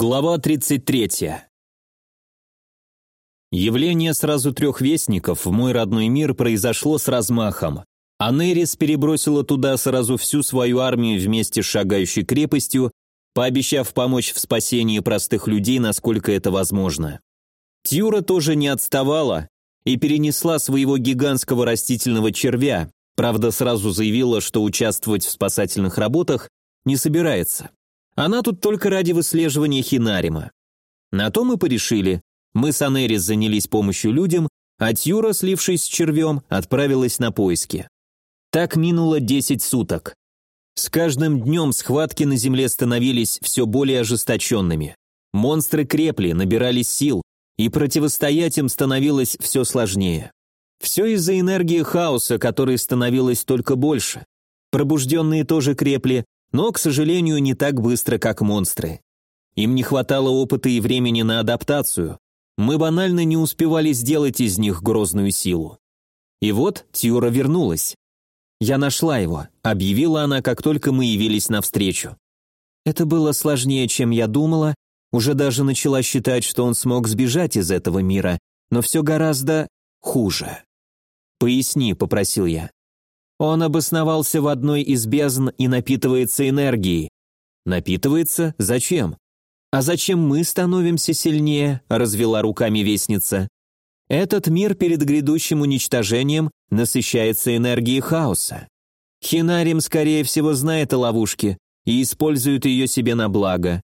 Глава 33. Явление сразу трех вестников в мой родной мир произошло с размахом. Анерис перебросила туда сразу всю свою армию вместе с шагающей крепостью, пообещав помочь в спасении простых людей, насколько это возможно. Тьюра тоже не отставала и перенесла своего гигантского растительного червя, правда сразу заявила, что участвовать в спасательных работах не собирается. Она тут только ради выслеживания Хинарима. На то мы порешили. Мы с Анерис занялись помощью людям, а Тьюра, слившись с червем, отправилась на поиски. Так минуло 10 суток. С каждым днем схватки на земле становились все более ожесточенными. Монстры крепли, набирали сил, и противостоять им становилось все сложнее. Все из-за энергии хаоса, которой становилось только больше. Пробужденные тоже крепли, но, к сожалению, не так быстро, как монстры. Им не хватало опыта и времени на адаптацию. Мы банально не успевали сделать из них грозную силу. И вот Тьюра вернулась. «Я нашла его», — объявила она, как только мы явились навстречу. Это было сложнее, чем я думала, уже даже начала считать, что он смог сбежать из этого мира, но все гораздо хуже. «Поясни», — попросил я. Он обосновался в одной из бездн и напитывается энергией. Напитывается? Зачем? А зачем мы становимся сильнее? Развела руками вестница. Этот мир перед грядущим уничтожением насыщается энергией хаоса. Хинарим, скорее всего, знает о ловушке и использует ее себе на благо.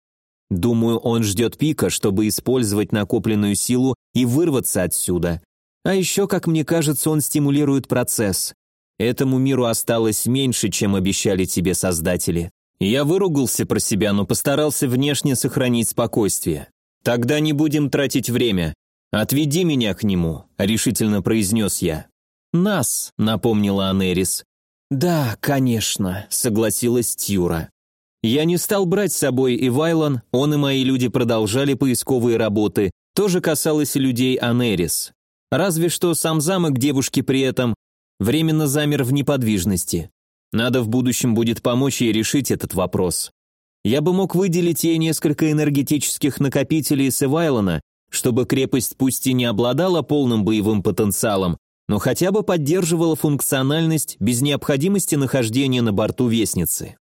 Думаю, он ждет пика, чтобы использовать накопленную силу и вырваться отсюда. А еще, как мне кажется, он стимулирует процесс. Этому миру осталось меньше, чем обещали тебе создатели. Я выругался про себя, но постарался внешне сохранить спокойствие. Тогда не будем тратить время. Отведи меня к нему, решительно произнес я. Нас, напомнила Анерис. Да, конечно, согласилась Тьюра. Я не стал брать с собой и Вайлон, он и мои люди продолжали поисковые работы, тоже касалось и людей Анерис. Разве что сам замок девушки при этом временно замер в неподвижности. Надо в будущем будет помочь ей решить этот вопрос. Я бы мог выделить ей несколько энергетических накопителей с Эвайлона, чтобы крепость пусть и не обладала полным боевым потенциалом, но хотя бы поддерживала функциональность без необходимости нахождения на борту Вестницы.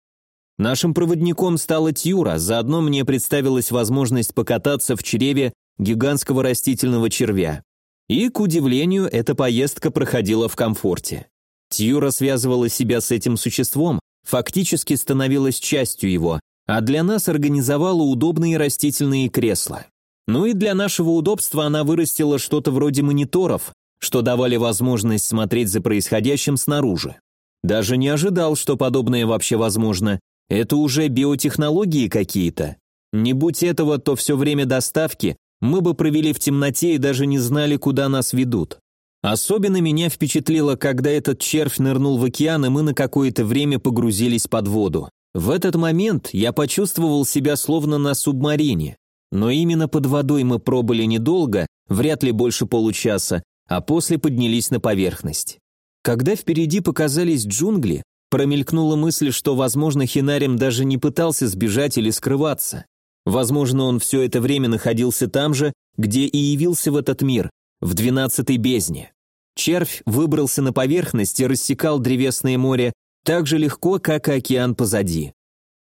Нашим проводником стала Тьюра, заодно мне представилась возможность покататься в чреве гигантского растительного червя. И, к удивлению, эта поездка проходила в комфорте. Тьюра связывала себя с этим существом, фактически становилась частью его, а для нас организовала удобные растительные кресла. Ну и для нашего удобства она вырастила что-то вроде мониторов, что давали возможность смотреть за происходящим снаружи. Даже не ожидал, что подобное вообще возможно. Это уже биотехнологии какие-то. Не будь этого, то все время доставки мы бы провели в темноте и даже не знали, куда нас ведут. Особенно меня впечатлило, когда этот червь нырнул в океан, и мы на какое-то время погрузились под воду. В этот момент я почувствовал себя словно на субмарине. Но именно под водой мы пробыли недолго, вряд ли больше получаса, а после поднялись на поверхность. Когда впереди показались джунгли, промелькнула мысль, что, возможно, Хинарим даже не пытался сбежать или скрываться. Возможно, он все это время находился там же, где и явился в этот мир, в двенадцатой бездне. Червь выбрался на поверхность и рассекал древесное море так же легко, как и океан позади.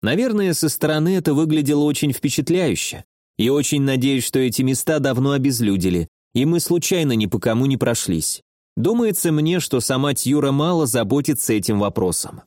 Наверное, со стороны это выглядело очень впечатляюще. И очень надеюсь, что эти места давно обезлюдили, и мы случайно ни по кому не прошлись. Думается мне, что сама Тьюра мало заботится этим вопросом.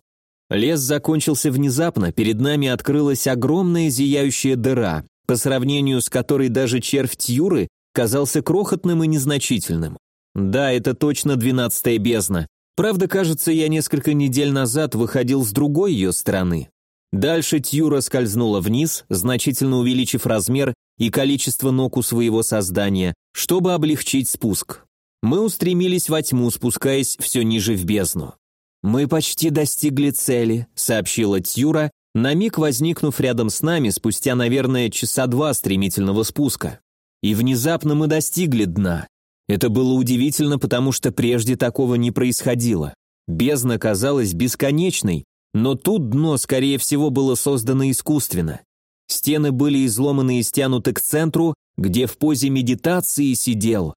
Лес закончился внезапно, перед нами открылась огромная зияющая дыра, по сравнению с которой даже червь Тьюры казался крохотным и незначительным. Да, это точно двенадцатая бездна. Правда, кажется, я несколько недель назад выходил с другой ее стороны. Дальше Тьюра скользнула вниз, значительно увеличив размер и количество ног у своего создания, чтобы облегчить спуск. Мы устремились во тьму, спускаясь все ниже в бездну. «Мы почти достигли цели», — сообщила Тьюра, на миг возникнув рядом с нами спустя, наверное, часа два стремительного спуска. И внезапно мы достигли дна. Это было удивительно, потому что прежде такого не происходило. Бездна казалась бесконечной, но тут дно, скорее всего, было создано искусственно. Стены были изломаны и стянуты к центру, где в позе медитации сидел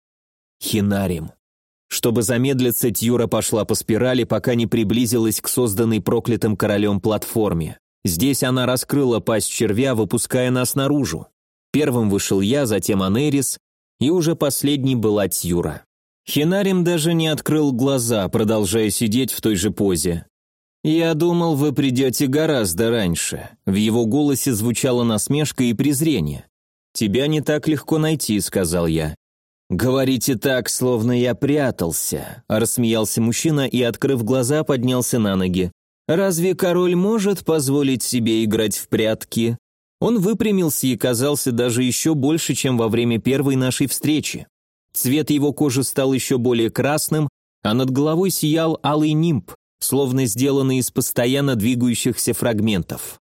Хинарим. Чтобы замедлиться, Тьюра пошла по спирали, пока не приблизилась к созданной проклятым королем платформе. Здесь она раскрыла пасть червя, выпуская нас наружу. Первым вышел я, затем Анерис, и уже последней была Тьюра. Хинарим даже не открыл глаза, продолжая сидеть в той же позе. «Я думал, вы придете гораздо раньше». В его голосе звучала насмешка и презрение. «Тебя не так легко найти», — сказал я. «Говорите так, словно я прятался», — рассмеялся мужчина и, открыв глаза, поднялся на ноги. «Разве король может позволить себе играть в прятки?» Он выпрямился и казался даже еще больше, чем во время первой нашей встречи. Цвет его кожи стал еще более красным, а над головой сиял алый нимб, словно сделанный из постоянно двигающихся фрагментов.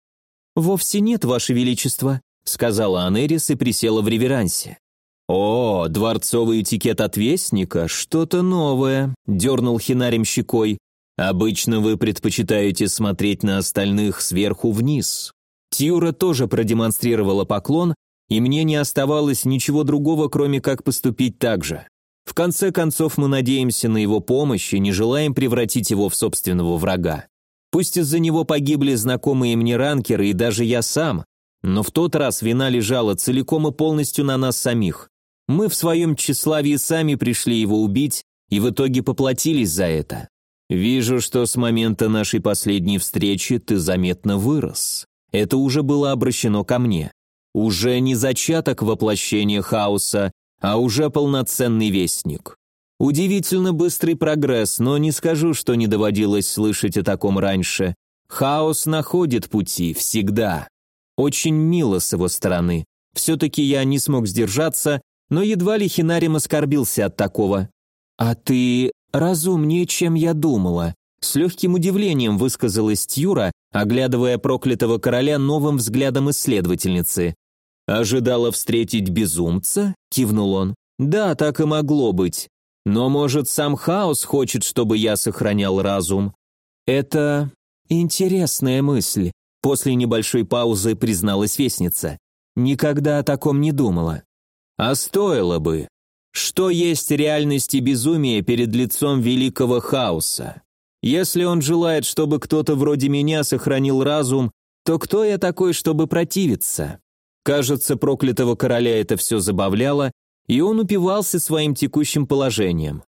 «Вовсе нет, Ваше Величество», — сказала Анерис и присела в реверансе. «О, дворцовый этикет отвестника, что-то новое», — дернул Хинарем щекой. «Обычно вы предпочитаете смотреть на остальных сверху вниз». Тьюра тоже продемонстрировала поклон, и мне не оставалось ничего другого, кроме как поступить так же. В конце концов, мы надеемся на его помощь и не желаем превратить его в собственного врага. Пусть из-за него погибли знакомые мне ранкеры и даже я сам, но в тот раз вина лежала целиком и полностью на нас самих. Мы в своем тщеславии сами пришли его убить и в итоге поплатились за это. Вижу, что с момента нашей последней встречи ты заметно вырос. Это уже было обращено ко мне. Уже не зачаток воплощения хаоса, а уже полноценный вестник. Удивительно быстрый прогресс, но не скажу, что не доводилось слышать о таком раньше. Хаос находит пути, всегда. Очень мило с его стороны. Все-таки я не смог сдержаться но едва ли Хинарим оскорбился от такого. «А ты разумнее, чем я думала», — с легким удивлением высказалась Тьюра, оглядывая проклятого короля новым взглядом исследовательницы. «Ожидала встретить безумца?» — кивнул он. «Да, так и могло быть. Но, может, сам Хаос хочет, чтобы я сохранял разум?» «Это интересная мысль», — после небольшой паузы призналась Вестница. «Никогда о таком не думала». А стоило бы. Что есть реальность и безумие перед лицом великого хаоса? Если он желает, чтобы кто-то вроде меня сохранил разум, то кто я такой, чтобы противиться? Кажется, проклятого короля это все забавляло, и он упивался своим текущим положением.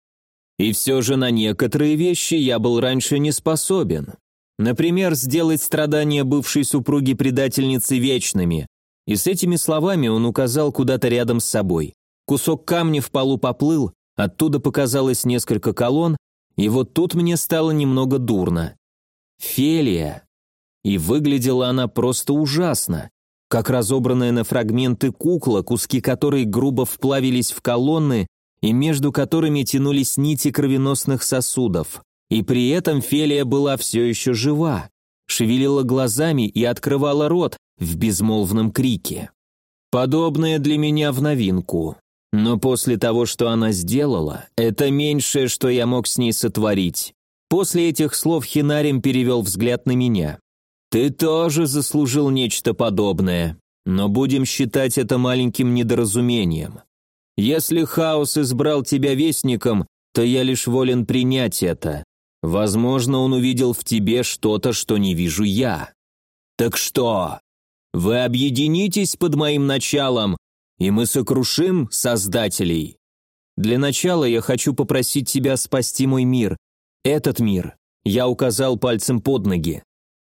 И все же на некоторые вещи я был раньше не способен. Например, сделать страдания бывшей супруги предательницы вечными, и с этими словами он указал куда-то рядом с собой. Кусок камня в полу поплыл, оттуда показалось несколько колонн, и вот тут мне стало немного дурно. Фелия. И выглядела она просто ужасно, как разобранная на фрагменты кукла, куски которой грубо вплавились в колонны и между которыми тянулись нити кровеносных сосудов. И при этом Фелия была все еще жива, шевелила глазами и открывала рот, в безмолвном крике. Подобное для меня в новинку. Но после того, что она сделала, это меньшее, что я мог с ней сотворить. После этих слов Хинарим перевел взгляд на меня. «Ты тоже заслужил нечто подобное, но будем считать это маленьким недоразумением. Если хаос избрал тебя вестником, то я лишь волен принять это. Возможно, он увидел в тебе что-то, что не вижу я. Так что, вы объединитесь под моим началом, и мы сокрушим создателей. Для начала я хочу попросить тебя спасти мой мир. Этот мир. Я указал пальцем под ноги.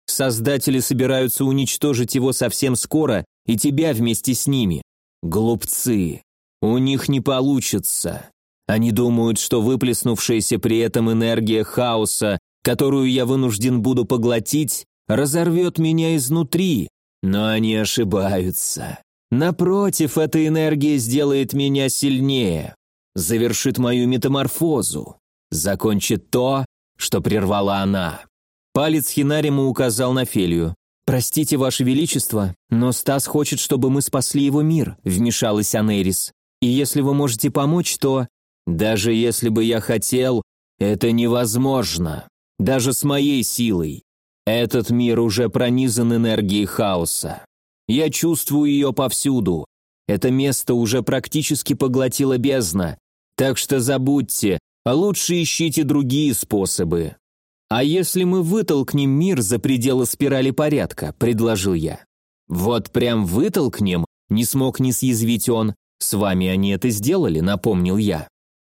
Создатели собираются уничтожить его совсем скоро, и тебя вместе с ними. Глупцы. У них не получится. Они думают, что выплеснувшаяся при этом энергия хаоса, которую я вынужден буду поглотить, разорвет меня изнутри, но они ошибаются. Напротив, эта энергия сделает меня сильнее, завершит мою метаморфозу, закончит то, что прервала она. Палец Хинарима указал на Фелию. «Простите, Ваше Величество, но Стас хочет, чтобы мы спасли его мир», — вмешалась Анерис. «И если вы можете помочь, то...» «Даже если бы я хотел, это невозможно. Даже с моей силой. Этот мир уже пронизан энергией хаоса. Я чувствую ее повсюду. Это место уже практически поглотила бездна. Так что забудьте, а лучше ищите другие способы. А если мы вытолкнем мир за пределы спирали порядка, предложил я. Вот прям вытолкнем, не смог не съязвить он. С вами они это сделали, напомнил я.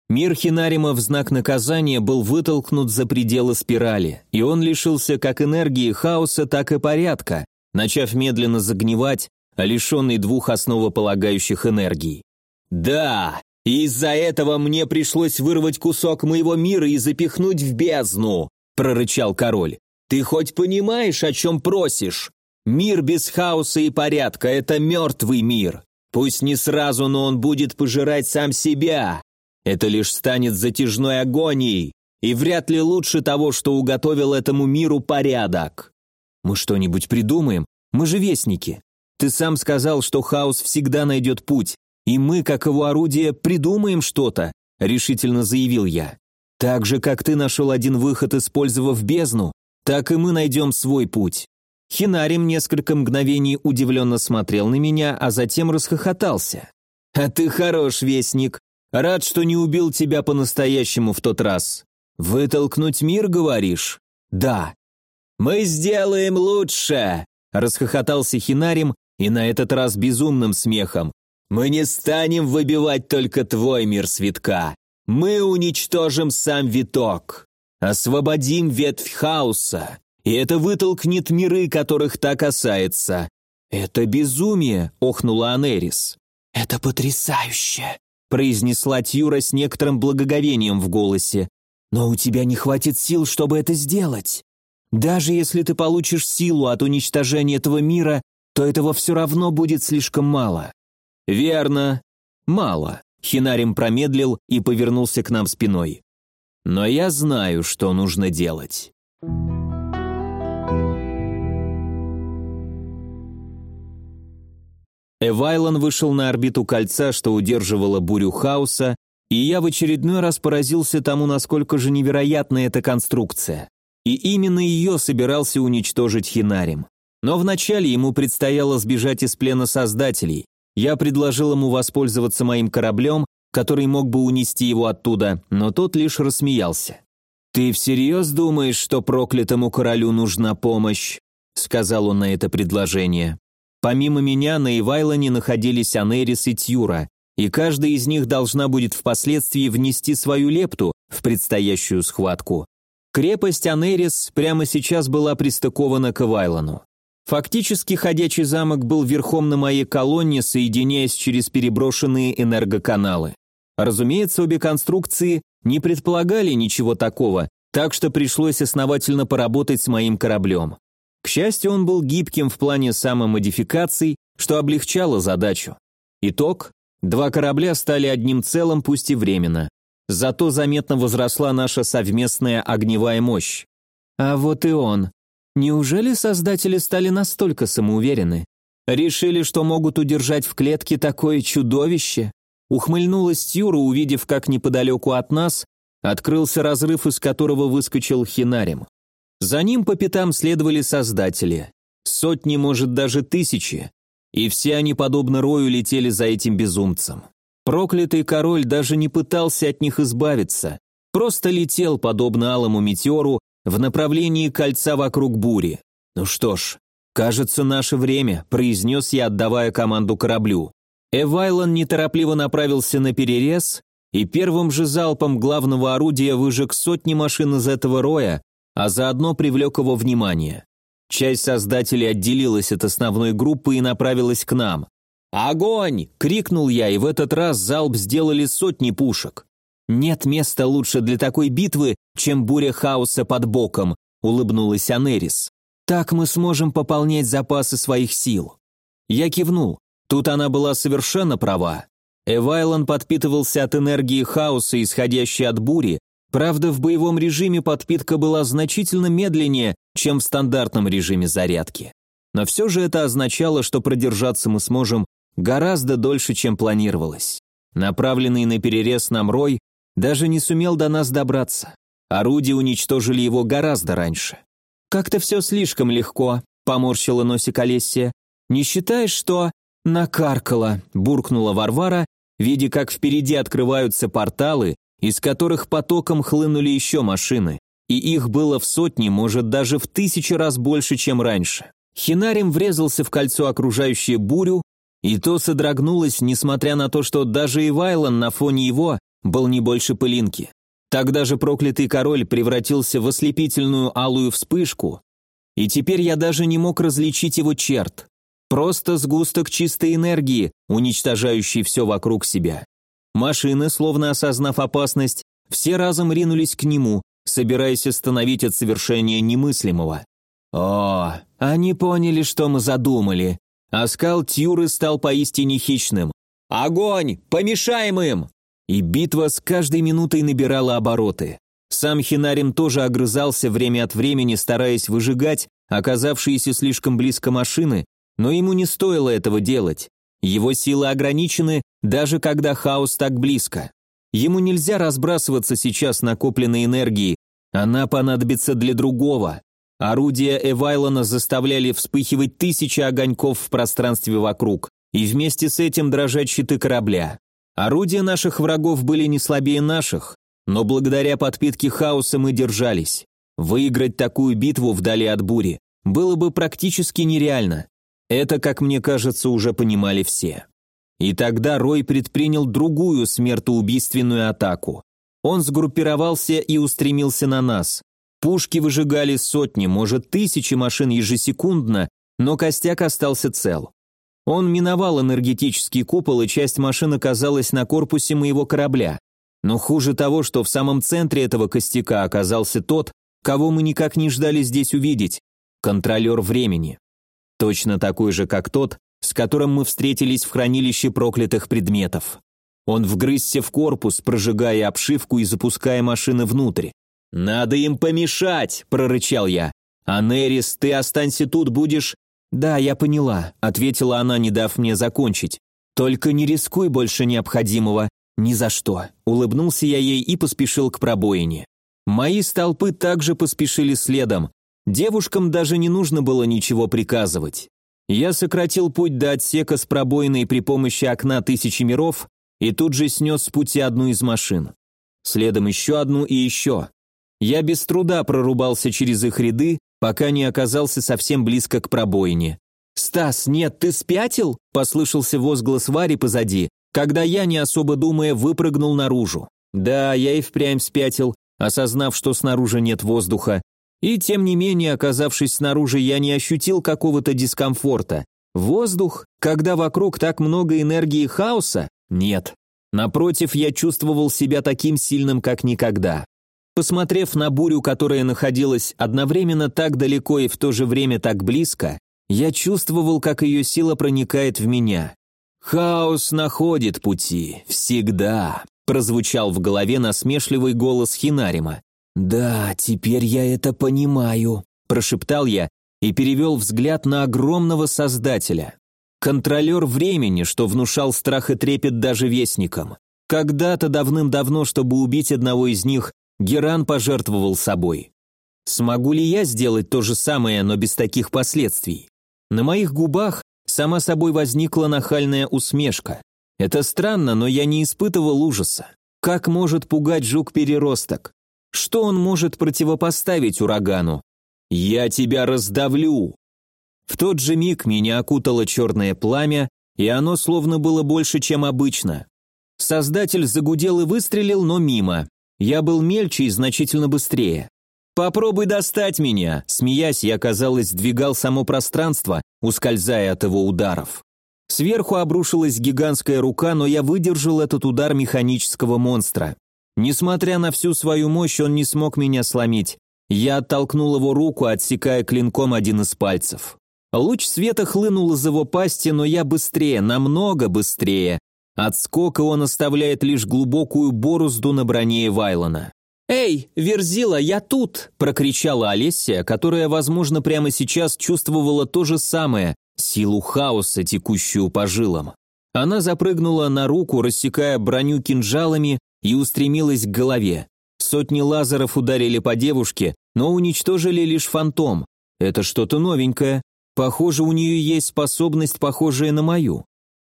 Мир Хинарима в знак наказания был вытолкнут за пределы спирали, и он лишился как энергии хаоса, так и порядка, начав медленно загнивать, лишенный двух основополагающих энергий. «Да, из-за этого мне пришлось вырвать кусок моего мира и запихнуть в бездну», прорычал король. «Ты хоть понимаешь, о чем просишь? Мир без хаоса и порядка – это мертвый мир. Пусть не сразу, но он будет пожирать сам себя. Это лишь станет затяжной агонией, и вряд ли лучше того, что уготовил этому миру порядок. Мы что-нибудь придумаем? Мы же вестники. Ты сам сказал, что хаос всегда найдет путь, и мы, как его орудие, придумаем что-то, решительно заявил я. Так же, как ты нашел один выход, использовав бездну, так и мы найдем свой путь. Хинарим несколько мгновений удивленно смотрел на меня, а затем расхохотался. «А ты хорош, вестник. Рад, что не убил тебя по-настоящему в тот раз. Вытолкнуть мир, говоришь? Да. Мы сделаем лучше, расхохотался Хинарим и на этот раз безумным смехом. Мы не станем выбивать только твой мир свитка. Мы уничтожим сам виток. Освободим ветвь хаоса. И это вытолкнет миры, которых так касается. Это безумие, охнула Анерис. Это потрясающе, произнесла Тьюра с некоторым благоговением в голосе. «Но у тебя не хватит сил, чтобы это сделать. Даже если ты получишь силу от уничтожения этого мира, то этого все равно будет слишком мало». «Верно, мало», — Хинарим промедлил и повернулся к нам спиной. «Но я знаю, что нужно делать». Эвайлон вышел на орбиту кольца, что удерживало бурю хаоса, и я в очередной раз поразился тому, насколько же невероятна эта конструкция. И именно ее собирался уничтожить Хинарим. Но вначале ему предстояло сбежать из плена создателей. Я предложил ему воспользоваться моим кораблем, который мог бы унести его оттуда, но тот лишь рассмеялся. «Ты всерьез думаешь, что проклятому королю нужна помощь?» сказал он на это предложение. Помимо меня на Ивайлоне находились Анерис и Тьюра, и каждая из них должна будет впоследствии внести свою лепту в предстоящую схватку. Крепость Анерис прямо сейчас была пристыкована к Ивайлону. Фактически ходячий замок был верхом на моей колонне, соединяясь через переброшенные энергоканалы. Разумеется, обе конструкции не предполагали ничего такого, так что пришлось основательно поработать с моим кораблем. К счастью, он был гибким в плане самомодификаций, что облегчало задачу. Итог – два корабля стали одним целым, пусть и временно. Зато заметно возросла наша совместная огневая мощь. А вот и он. Неужели создатели стали настолько самоуверены? Решили, что могут удержать в клетке такое чудовище? Ухмыльнулась Тюра, увидев, как неподалеку от нас открылся разрыв, из которого выскочил Хинарем. За ним по пятам следовали создатели. Сотни, может, даже тысячи. И все они, подобно Рою, летели за этим безумцем. Проклятый король даже не пытался от них избавиться, просто летел, подобно алому метеору, в направлении кольца вокруг бури. «Ну что ж, кажется, наше время», – произнес я, отдавая команду кораблю. Эвайлон неторопливо направился на перерез, и первым же залпом главного орудия выжег сотни машин из этого роя, а заодно привлек его внимание. Часть создателей отделилась от основной группы и направилась к нам. «Огонь!» – крикнул я, и в этот раз залп сделали сотни пушек. «Нет места лучше для такой битвы, чем буря хаоса под боком», – улыбнулась Анерис. «Так мы сможем пополнять запасы своих сил». Я кивнул. Тут она была совершенно права. Эвайлон подпитывался от энергии хаоса, исходящей от бури, Правда, в боевом режиме подпитка была значительно медленнее, чем в стандартном режиме зарядки. Но все же это означало, что продержаться мы сможем гораздо дольше, чем планировалось. Направленный на перерез нам Рой даже не сумел до нас добраться. Орудия уничтожили его гораздо раньше. «Как-то все слишком легко», — поморщила носик Олесия. Не считаешь, что...» «Накаркала», — буркнула Варвара, видя, как впереди открываются порталы, из которых потоком хлынули еще машины. И их было в сотни, может, даже в тысячи раз больше, чем раньше. Хинарим врезался в кольцо, окружающее бурю, и то содрогнулось, несмотря на то, что даже Ивайлон на фоне его был не больше пылинки. Тогда же проклятый король превратился в ослепительную алую вспышку, и теперь я даже не мог различить его черт. Просто сгусток чистой энергии, уничтожающий все вокруг себя. Машины, словно осознав опасность, все разом ринулись к нему, собираясь остановить от совершения немыслимого. О, они поняли, что мы задумали. Оскал Тьюры стал поистине хищным. «Огонь! Помешаем им!» И битва с каждой минутой набирала обороты. Сам Хинарим тоже огрызался время от времени, стараясь выжигать оказавшиеся слишком близко машины, но ему не стоило этого делать. Его силы ограничены, даже когда хаос так близко. Ему нельзя разбрасываться сейчас накопленной энергией, она понадобится для другого. Орудия Эвайлона заставляли вспыхивать тысячи огоньков в пространстве вокруг, и вместе с этим дрожать щиты корабля. Орудия наших врагов были не слабее наших, но благодаря подпитке хаоса мы держались. Выиграть такую битву вдали от бури было бы практически нереально. Это, как мне кажется, уже понимали все. И тогда Рой предпринял другую смертоубийственную атаку. Он сгруппировался и устремился на нас. Пушки выжигали сотни, может, тысячи машин ежесекундно, но костяк остался цел. Он миновал энергетический купол, и часть машин оказалась на корпусе моего корабля. Но хуже того, что в самом центре этого костяка оказался тот, кого мы никак не ждали здесь увидеть – контролер времени. Точно такой же, как тот, с которым мы встретились в хранилище проклятых предметов. Он вгрызся в корпус, прожигая обшивку и запуская машины внутрь. «Надо им помешать!» – прорычал я. «Анерис, ты останься тут, будешь...» «Да, я поняла», – ответила она, не дав мне закончить. «Только не рискуй больше необходимого. «Ни за что», — улыбнулся я ей и поспешил к пробоине. Мои столпы также поспешили следом. Девушкам даже не нужно было ничего приказывать. Я сократил путь до отсека с пробоиной при помощи окна тысячи миров и тут же снес с пути одну из машин. Следом еще одну и еще. Я без труда прорубался через их ряды, пока не оказался совсем близко к пробоине. «Стас, нет, ты спятил?» – послышался возглас Вари позади, когда я, не особо думая, выпрыгнул наружу. Да, я и впрямь спятил, осознав, что снаружи нет воздуха. И тем не менее, оказавшись снаружи, я не ощутил какого-то дискомфорта. Воздух, когда вокруг так много энергии хаоса? Нет. Напротив, я чувствовал себя таким сильным, как никогда. Посмотрев на бурю, которая находилась одновременно так далеко и в то же время так близко, я чувствовал, как ее сила проникает в меня. «Хаос находит пути, всегда», — прозвучал в голове насмешливый голос Хинарима. «Да, теперь я это понимаю», — прошептал я и перевел взгляд на огромного создателя. Контролер времени, что внушал страх и трепет даже вестникам. Когда-то давным-давно, чтобы убить одного из них, Геран пожертвовал собой. Смогу ли я сделать то же самое, но без таких последствий? На моих губах Сама собой возникла нахальная усмешка. Это странно, но я не испытывал ужаса. Как может пугать жук-переросток? Что он может противопоставить урагану? «Я тебя раздавлю!» В тот же миг меня окутало черное пламя, и оно словно было больше, чем обычно. Создатель загудел и выстрелил, но мимо. Я был мельче и значительно быстрее. «Попробуй достать меня!» Смеясь, я, казалось, двигал само пространство, ускользая от его ударов. Сверху обрушилась гигантская рука, но я выдержал этот удар механического монстра. Несмотря на всю свою мощь, он не смог меня сломить. Я оттолкнул его руку, отсекая клинком один из пальцев. Луч света хлынул из его пасти, но я быстрее, намного быстрее. От скока он оставляет лишь глубокую борозду на броне Вайлона. «Эй, Верзила, я тут!» – прокричала Олеся, которая, возможно, прямо сейчас чувствовала то же самое – силу хаоса, текущую по жилам. Она запрыгнула на руку, рассекая броню кинжалами и устремилась к голове. Сотни лазеров ударили по девушке, но уничтожили лишь фантом. Это что-то новенькое. Похоже, у нее есть способность, похожая на мою.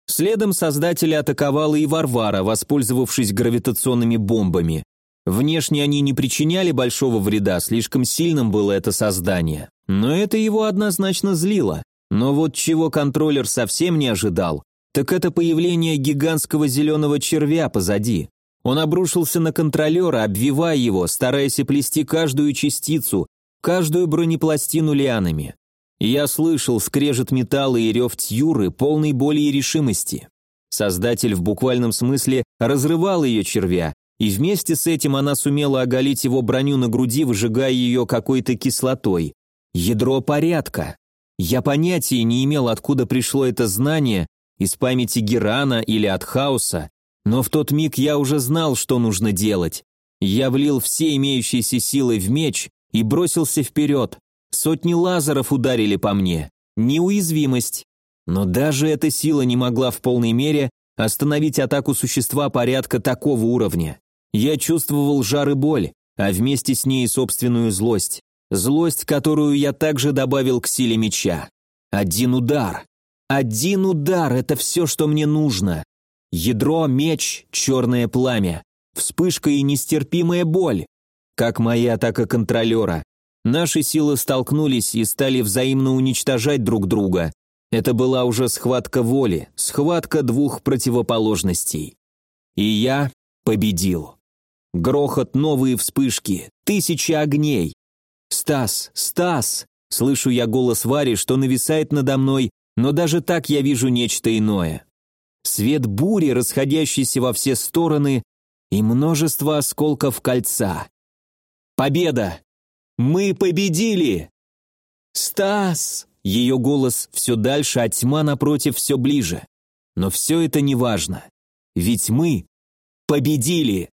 Следом создателя атаковала и Варвара, воспользовавшись гравитационными бомбами. Внешне они не причиняли большого вреда, слишком сильным было это создание. Но это его однозначно злило. Но вот чего контроллер совсем не ожидал, так это появление гигантского зеленого червя позади. Он обрушился на контролера, обвивая его, стараясь оплести каждую частицу, каждую бронепластину лианами. Я слышал скрежет металла и рев тьюры, полной боли и решимости. Создатель в буквальном смысле разрывал ее червя, и вместе с этим она сумела оголить его броню на груди, выжигая ее какой-то кислотой. Ядро порядка. Я понятия не имел, откуда пришло это знание, из памяти Герана или от хаоса, но в тот миг я уже знал, что нужно делать. Я влил все имеющиеся силы в меч и бросился вперед. Сотни лазеров ударили по мне. Неуязвимость. Но даже эта сила не могла в полной мере остановить атаку существа порядка такого уровня. Я чувствовал жар и боль, а вместе с ней собственную злость. Злость, которую я также добавил к силе меча. Один удар. Один удар — это все, что мне нужно. Ядро, меч, черное пламя. Вспышка и нестерпимая боль. Как моя атака контролера. Наши силы столкнулись и стали взаимно уничтожать друг друга. Это была уже схватка воли, схватка двух противоположностей. И я победил. Грохот, новые вспышки, тысячи огней. «Стас! Стас!» Слышу я голос Вари, что нависает надо мной, но даже так я вижу нечто иное свет бури, расходящийся во все стороны, и множество осколков кольца. Победа! Мы победили! Стас! Ее голос все дальше, а тьма напротив все ближе. Но все это не важно. Ведь мы победили!